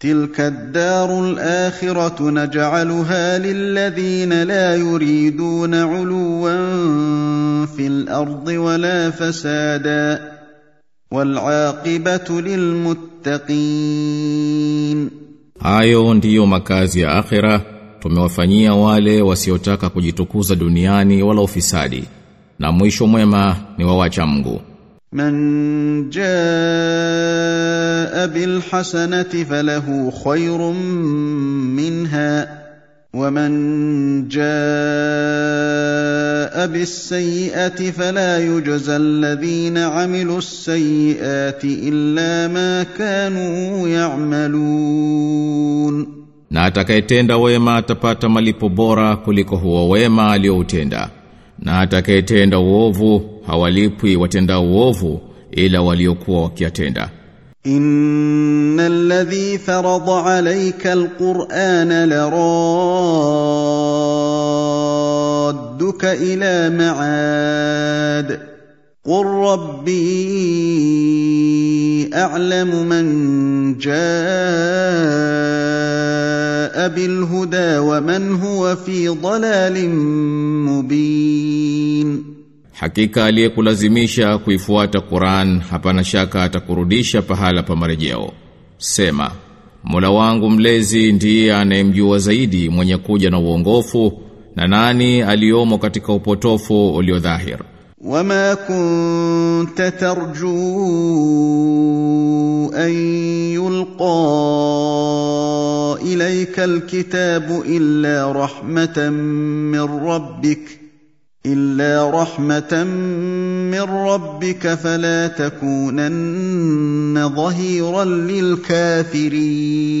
تلك الدار الاخره نجعلها للذين لا يريدون علوا في الارض ولا فسادا والعاقبه للمتقين Hayo ndiyo makazi ya akhira tumewafanyia wale wasiotaka kujitukuza duniani wala ufisadi na mwisho mwema ni wawacha Mungu من جاء بالحسنه فله خير منها ومن جاء بالسيئه فلا يجزى الذين عملوا السيئات الا ما كانوا يعملون na atakayetenda wema atapata malipo bora kuliko huo wema alioutenda na atakayetenda uovu hawalipwi watenda uovu ila waliokuwa wakiatenda ان الذي فرض عليك القران لرادك إلى معاد قل ربي اعلم من جاء بالهدى ومن هو في ضلال مبين Hakika aliyekulazimisha kuifuata Qur'an hapana shaka atakurudisha pahala pa marejeo. Sema, Mola wangu mlezi ndiye anayemjua zaidi mwenye kuja na uongofu na nani aliomo katika upotofu ulio dhahir. وما كنت ترجو ان يلقى اليك الكتاب الا رحمه من ربك الا رحمه من ربك فلا تكونن ظهيرا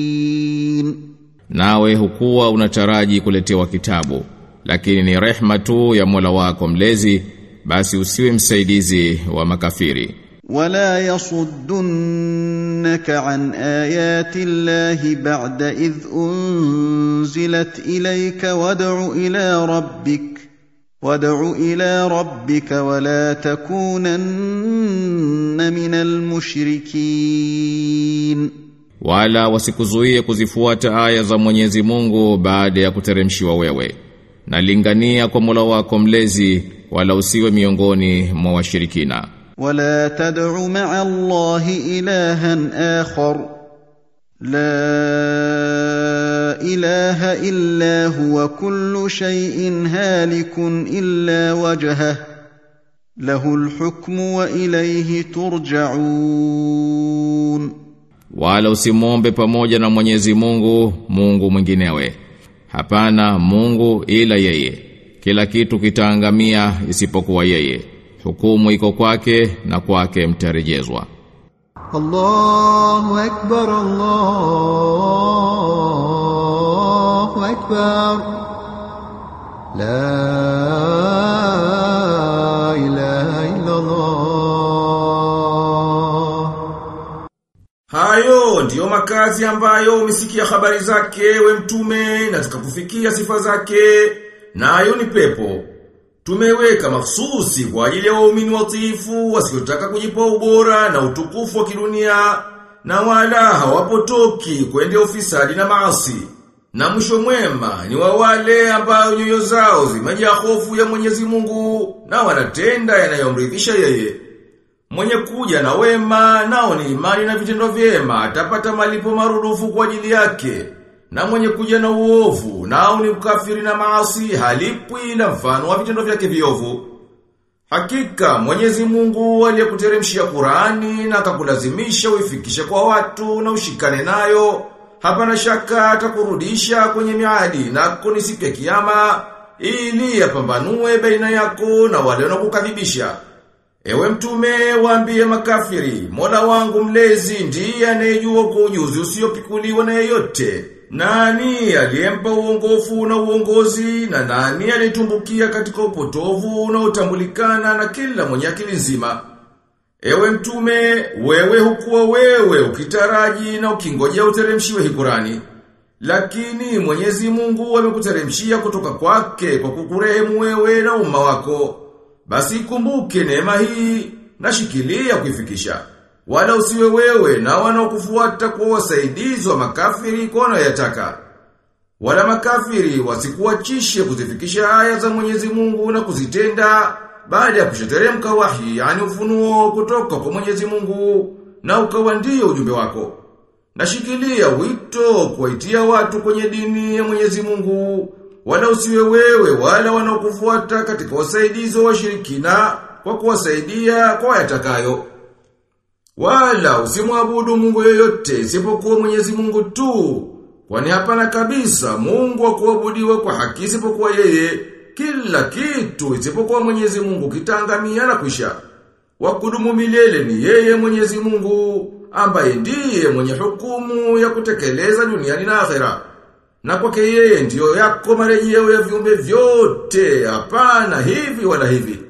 للكافرين Nawe hukuwa unataraji kuletewa kitabu, lakini ni rehma tu ya Mola wako mlezi, basi usiwe msaidizi wa makafiri. ولا يصدنك عن ايات الله بعد اذ انزلت اليك وادع إلى ربك وادع الى ربك ولا تكونن من المشركين Wala wasikuzuie kuzifuata aya za Mwenyezi Mungu baada ya kuteremshiwa wewe. Na lingania kwa Mola wako mlezi wala usiwe miongoni mwa washirikina. ولا تدع مع الله الها اخر لا اله الا هو كل شيء هالك الا وجهه له الحكم واليه ترجعون Wala usimwombe pamoja na Mwenyezi Mungu Mungu mwinginewe. Hapana Mungu ila yeye. Kila kitu kitaangamia isipokuwa yeye. Hukumu iko kwake na kwake mtarejezwa. الله أكبر الله أكبر لا إله إلا الله Hayo ndiyo makazi ambayo umesikia habari zake we mtume na zikakufikia sifa zake nayo ni pepo. Tumeweka mahsusi kwa ajili ya waumini watiifu wasiotaka kujipa ubora na utukufu wa kidunia na wala hawapotoki kwende ufisadi na maasi. Na mwisho mwema ni wa wale ambao nyoyo zao zimejaa hofu ya Mwenyezi Mungu na wanatenda yanayomridhisha yeye. Mwenye kuja na wema nao ni imani na vitendo vyema atapata malipo marudufu kwa ajili yake. Na mwenye kuja na uovu nao ni ukafiri na maasi halipwi ila mfano wa vitendo vyake viovu. Hakika Mwenyezi Mungu aliyekuteremshia Qur'ani na akakulazimisha uifikishe kwa watu na ushikane nayo, hapana shaka atakurudisha kwenye miadi na kuni kiyama ili yapambanue baina yako na wale wanaokukadhibisha. Ewe mtume waambie makafiri, Mola wangu mlezi ndiye anayejua kwa ujuzi usiopikuliwa na yeyote. Nani aliyempa uongofu na uongozi na nani alitumbukia katika upotovu unaotambulikana na kila mwenye akili nzima? Ewe mtume, wewe hukuwa wewe ukitaraji na ukingoja uteremshiwe hikurani. Lakini Mwenyezi Mungu amekuteremshia kutoka kwake kwa kukurehemu wewe na umma wako. Basi kumbuke neema hii na shikilia kuifikisha. wala usiwe wewe na wanaokufuata kwa wasaidizi wa makafiri kwa wanayoyataka. Wala makafiri wasikuachishe kuzifikisha haya za Mwenyezi Mungu na kuzitenda baada ya kushateremka wahi, yani ufunuo kutoka kwa Mwenyezi Mungu na ukawa ndio ujumbe wako. Nashikilia wito kuwaitia watu kwenye dini ya Mwenyezi Mungu, wala usiwe wewe wala wanaokufuata katika wasaidizi wa washirikina kwa kuwasaidia kwa yatakayo. Wala usimwabudu Mungu yoyote isipokuwa Mwenyezi Mungu tu, kwani hapana kabisa Mungu wa kuabudiwa kwa haki isipokuwa yeye. Kila kitu isipokuwa Mwenyezi Mungu kitaangamia na kuisha. Wa kudumu milele ni yeye Mwenyezi Mungu ambaye ndiye mwenye hukumu ya kutekeleza duniani na akhera. Na kwake yeye ndiyo yako marejeo ya viumbe vyote, hapana hivi wala hivi.